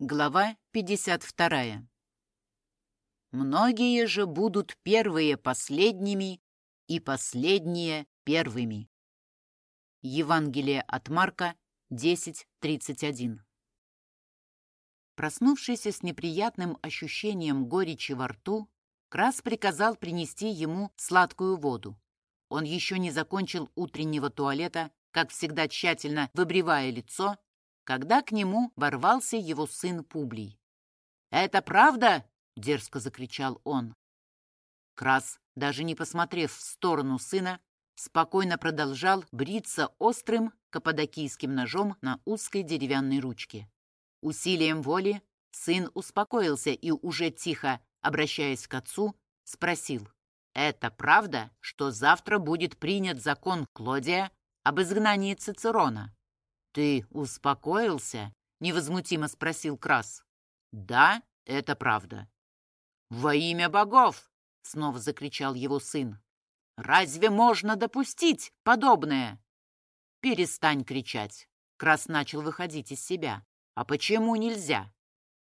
Глава 52. Многие же будут первые последними и последние первыми. Евангелие от Марка 10.31. Проснувшийся с неприятным ощущением горечи во рту, Крас приказал принести ему сладкую воду. Он еще не закончил утреннего туалета, как всегда тщательно выбривая лицо когда к нему ворвался его сын Публий. «Это правда?» — дерзко закричал он. Крас, даже не посмотрев в сторону сына, спокойно продолжал бриться острым каппадокийским ножом на узкой деревянной ручке. Усилием воли сын успокоился и уже тихо, обращаясь к отцу, спросил, «Это правда, что завтра будет принят закон Клодия об изгнании Цицерона?» «Ты успокоился?» — невозмутимо спросил Крас. «Да, это правда». «Во имя богов!» — снова закричал его сын. «Разве можно допустить подобное?» «Перестань кричать!» Крас начал выходить из себя. «А почему нельзя?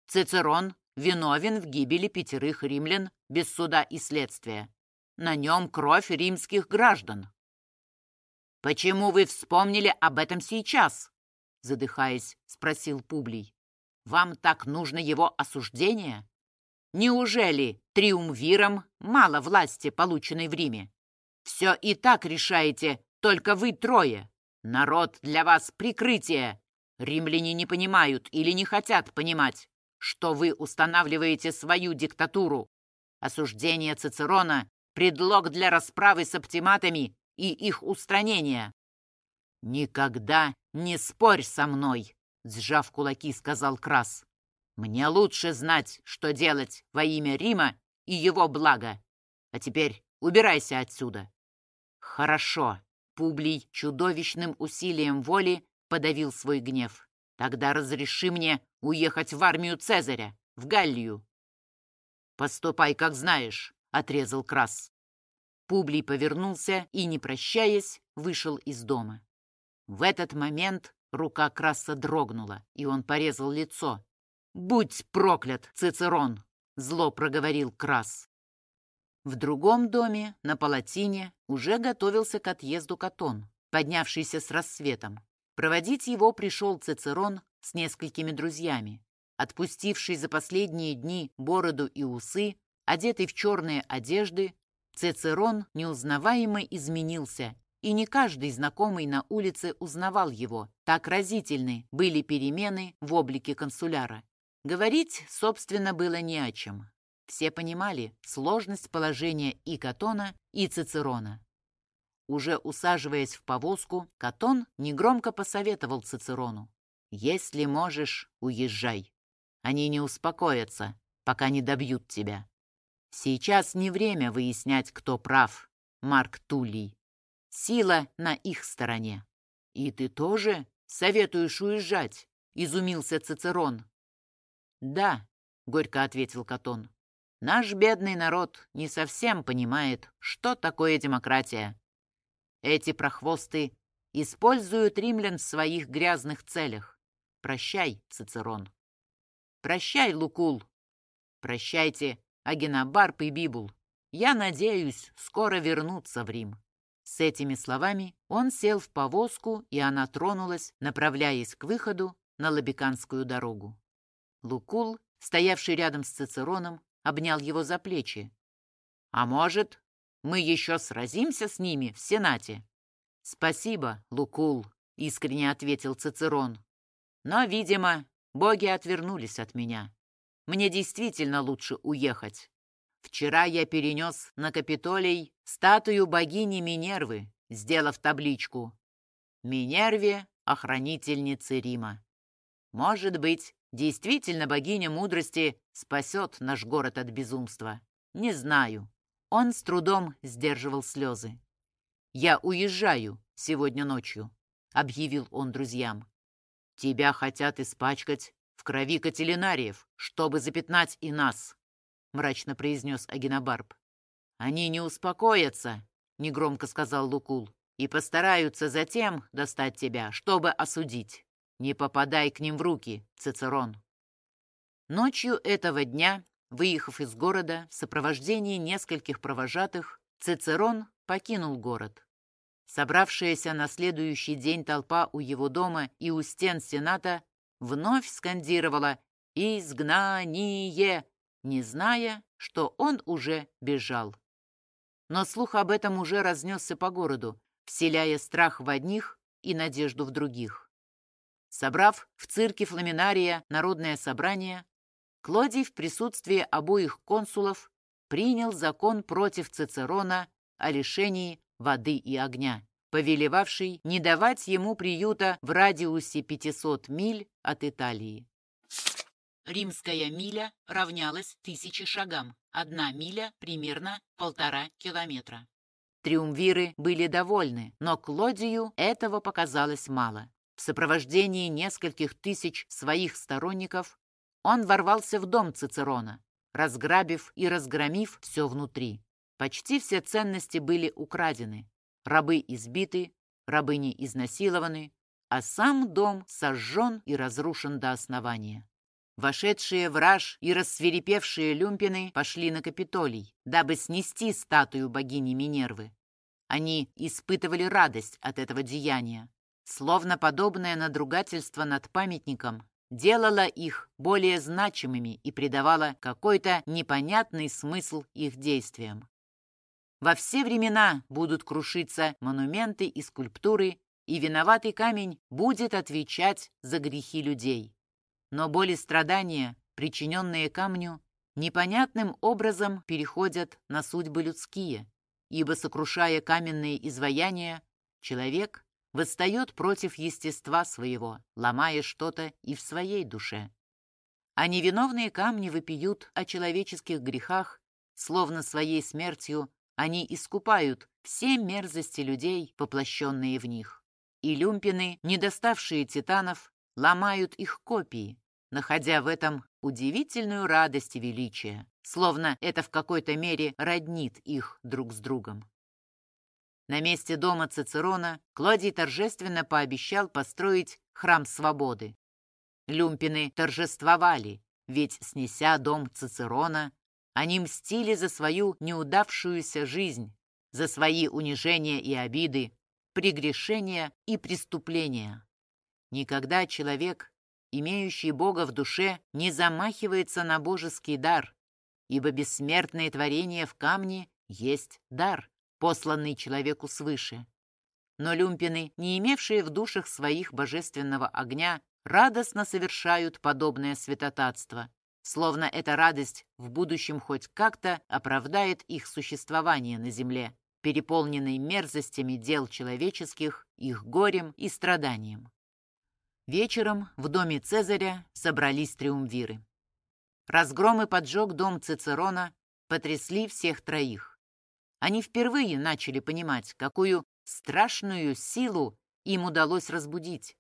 Цицерон виновен в гибели пятерых римлян без суда и следствия. На нем кровь римских граждан. Почему вы вспомнили об этом сейчас? Задыхаясь, спросил Публий. «Вам так нужно его осуждение? Неужели триумвирам мало власти, полученной в Риме? Все и так решаете, только вы трое. Народ для вас прикрытие. Римляне не понимают или не хотят понимать, что вы устанавливаете свою диктатуру. Осуждение Цицерона – предлог для расправы с оптиматами и их устранения. «Никогда не спорь со мной!» — сжав кулаки, сказал Крас. «Мне лучше знать, что делать во имя Рима и его блага. А теперь убирайся отсюда». «Хорошо». Публий чудовищным усилием воли подавил свой гнев. «Тогда разреши мне уехать в армию Цезаря, в Галлию». «Поступай, как знаешь», — отрезал Крас. Публий повернулся и, не прощаясь, вышел из дома. В этот момент рука Краса дрогнула, и он порезал лицо. «Будь проклят, Цицерон!» — зло проговорил Крас. В другом доме, на палатине, уже готовился к отъезду Катон, поднявшийся с рассветом. Проводить его пришел Цицерон с несколькими друзьями. Отпустивший за последние дни бороду и усы, одетый в черные одежды, Цицерон неузнаваемо изменился и не каждый знакомый на улице узнавал его. Так разительны были перемены в облике консуляра. Говорить, собственно, было не о чем. Все понимали сложность положения и Катона, и Цицерона. Уже усаживаясь в повозку, Катон негромко посоветовал Цицерону. «Если можешь, уезжай. Они не успокоятся, пока не добьют тебя. Сейчас не время выяснять, кто прав, Марк Туллий. Сила на их стороне. «И ты тоже советуешь уезжать?» — изумился Цицерон. «Да», — горько ответил Катон. «Наш бедный народ не совсем понимает, что такое демократия. Эти прохвосты используют римлян в своих грязных целях. Прощай, Цицерон. Прощай, Лукул. Прощайте, Агенобарб и Бибул. Я надеюсь скоро вернуться в Рим». С этими словами он сел в повозку, и она тронулась, направляясь к выходу на Лабиканскую дорогу. Лукул, стоявший рядом с Цицероном, обнял его за плечи. «А может, мы еще сразимся с ними в Сенате?» «Спасибо, Лукул», — искренне ответил Цицерон. «Но, видимо, боги отвернулись от меня. Мне действительно лучше уехать. Вчера я перенес на Капитолий статую богини Минервы, сделав табличку «Минерве, охранительницы Рима». Может быть, действительно богиня мудрости спасет наш город от безумства. Не знаю. Он с трудом сдерживал слезы. «Я уезжаю сегодня ночью», — объявил он друзьям. «Тебя хотят испачкать в крови Кателинариев, чтобы запятнать и нас мрачно произнес Агинабарб. «Они не успокоятся», — негромко сказал Лукул, «и постараются затем достать тебя, чтобы осудить. Не попадай к ним в руки, Цицерон». Ночью этого дня, выехав из города в сопровождении нескольких провожатых, Цицерон покинул город. Собравшаяся на следующий день толпа у его дома и у стен Сената вновь скандировала «Изгнание!», не зная, что он уже бежал. Но слух об этом уже разнесся по городу, вселяя страх в одних и надежду в других. Собрав в цирке Фламинария народное собрание, Клодий в присутствии обоих консулов принял закон против Цицерона о лишении воды и огня, повелевавший не давать ему приюта в радиусе 500 миль от Италии. Римская миля равнялась тысяче шагам, одна миля примерно полтора километра. Триумвиры были довольны, но Клодию этого показалось мало. В сопровождении нескольких тысяч своих сторонников он ворвался в дом Цицерона, разграбив и разгромив все внутри. Почти все ценности были украдены, рабы избиты, рабыни изнасилованы, а сам дом сожжен и разрушен до основания. Вошедшие в раж и рассверепевшие люмпины пошли на Капитолий, дабы снести статую богини Минервы. Они испытывали радость от этого деяния, словно подобное надругательство над памятником делала их более значимыми и придавала какой-то непонятный смысл их действиям. Во все времена будут крушиться монументы и скульптуры, и виноватый камень будет отвечать за грехи людей. Но боли и страдания, причиненные камню, непонятным образом переходят на судьбы людские, ибо, сокрушая каменные изваяния, человек восстает против естества своего, ломая что-то и в своей душе. А невиновные камни выпьют о человеческих грехах, словно своей смертью они искупают все мерзости людей, поплощенные в них. И люмпины, не доставшие титанов, ломают их копии, находя в этом удивительную радость и величие, словно это в какой-то мере роднит их друг с другом. На месте дома Цицерона Клодий торжественно пообещал построить храм свободы. Люмпины торжествовали, ведь, снеся дом Цицерона, они мстили за свою неудавшуюся жизнь, за свои унижения и обиды, прегрешения и преступления. Никогда человек, имеющий Бога в душе, не замахивается на божеский дар, ибо бессмертное творение в камне есть дар посланный человеку свыше. Но люмпины, не имевшие в душах своих божественного огня, радостно совершают подобное святотатство, словно эта радость в будущем хоть как-то оправдает их существование на земле, переполненной мерзостями дел человеческих, их горем и страданием. Вечером в доме Цезаря собрались триумвиры. Разгром и поджог дом Цицерона потрясли всех троих. Они впервые начали понимать, какую страшную силу им удалось разбудить.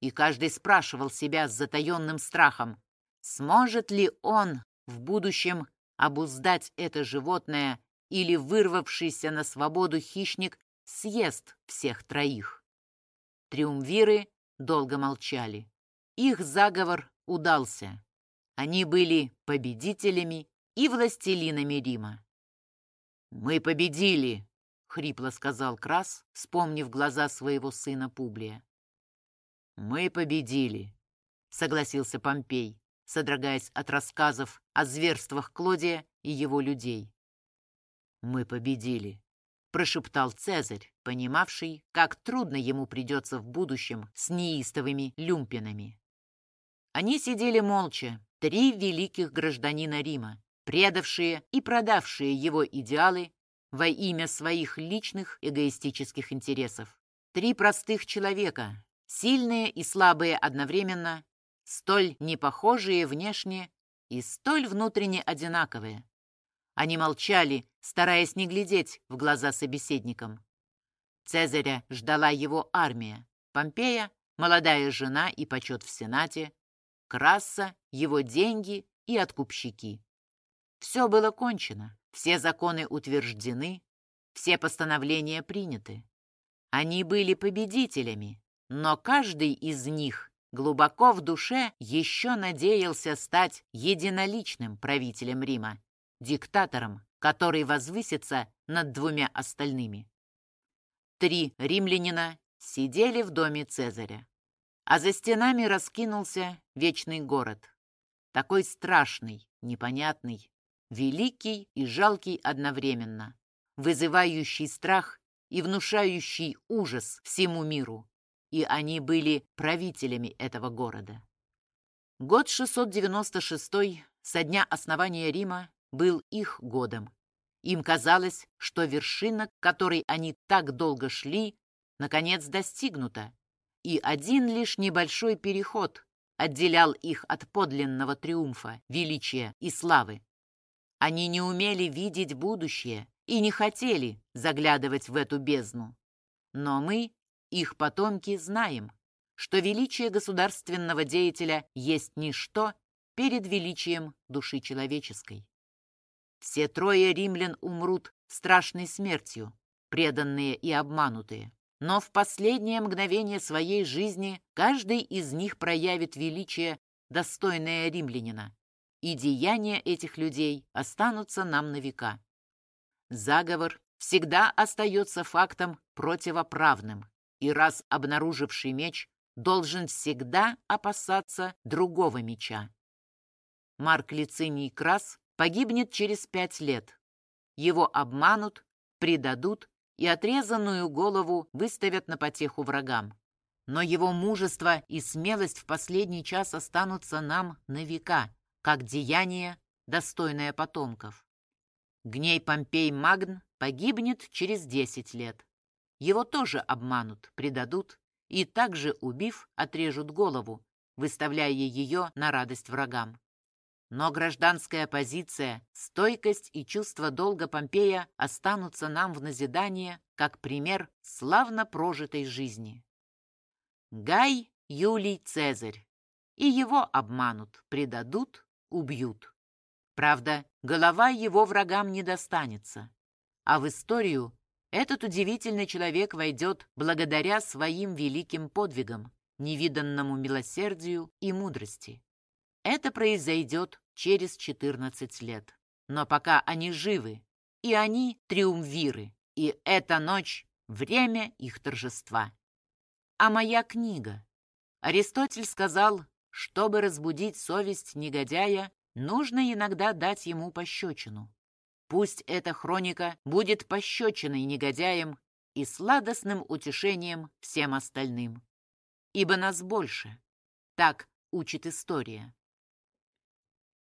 И каждый спрашивал себя с затаенным страхом, сможет ли он в будущем обуздать это животное или вырвавшийся на свободу хищник съест всех троих. Триумвиры долго молчали. Их заговор удался. Они были победителями и властелинами Рима. «Мы победили!» — хрипло сказал Крас, вспомнив глаза своего сына Публия. «Мы победили!» — согласился Помпей, содрогаясь от рассказов о зверствах Клодия и его людей. «Мы победили!» — прошептал Цезарь, понимавший, как трудно ему придется в будущем с неистовыми люмпинами. Они сидели молча, три великих гражданина Рима, предавшие и продавшие его идеалы во имя своих личных эгоистических интересов. Три простых человека, сильные и слабые одновременно, столь непохожие внешне и столь внутренне одинаковые. Они молчали, стараясь не глядеть в глаза собеседникам. Цезаря ждала его армия, Помпея — молодая жена и почет в Сенате, Краса — его деньги и откупщики. Все было кончено, все законы утверждены, все постановления приняты. Они были победителями, но каждый из них глубоко в душе еще надеялся стать единоличным правителем Рима, диктатором, который возвысится над двумя остальными. Три римлянина сидели в доме Цезаря, а за стенами раскинулся вечный город, такой страшный, непонятный, великий и жалкий одновременно, вызывающий страх и внушающий ужас всему миру, и они были правителями этого города. Год 696 со дня основания Рима был их годом. Им казалось, что вершина, к которой они так долго шли, наконец достигнута, и один лишь небольшой переход отделял их от подлинного триумфа, величия и славы. Они не умели видеть будущее и не хотели заглядывать в эту бездну. Но мы, их потомки, знаем, что величие государственного деятеля есть ничто перед величием души человеческой. Все трое римлян умрут страшной смертью, преданные и обманутые. Но в последнее мгновение своей жизни каждый из них проявит величие, достойное римлянина, и деяния этих людей останутся нам на века. Заговор всегда остается фактом противоправным, и раз обнаруживший меч должен всегда опасаться другого меча. Марк Лициний Крас погибнет через пять лет. Его обманут, предадут и отрезанную голову выставят на потеху врагам. Но его мужество и смелость в последний час останутся нам на века, как деяние, достойное потомков. Гней Помпей Магн погибнет через десять лет. Его тоже обманут, предадут и также, убив, отрежут голову, выставляя ее на радость врагам. Но гражданская позиция, стойкость и чувство долга Помпея останутся нам в назидание как пример славно прожитой жизни. Гай Юлий Цезарь. И его обманут, предадут, убьют. Правда, голова его врагам не достанется. А в историю этот удивительный человек войдет благодаря своим великим подвигам, невиданному милосердию и мудрости. Это произойдет через 14 лет. Но пока они живы, и они триумвиры, и эта ночь — время их торжества. А моя книга? Аристотель сказал, чтобы разбудить совесть негодяя, нужно иногда дать ему пощечину. Пусть эта хроника будет пощечиной негодяем и сладостным утешением всем остальным. Ибо нас больше. Так учит история.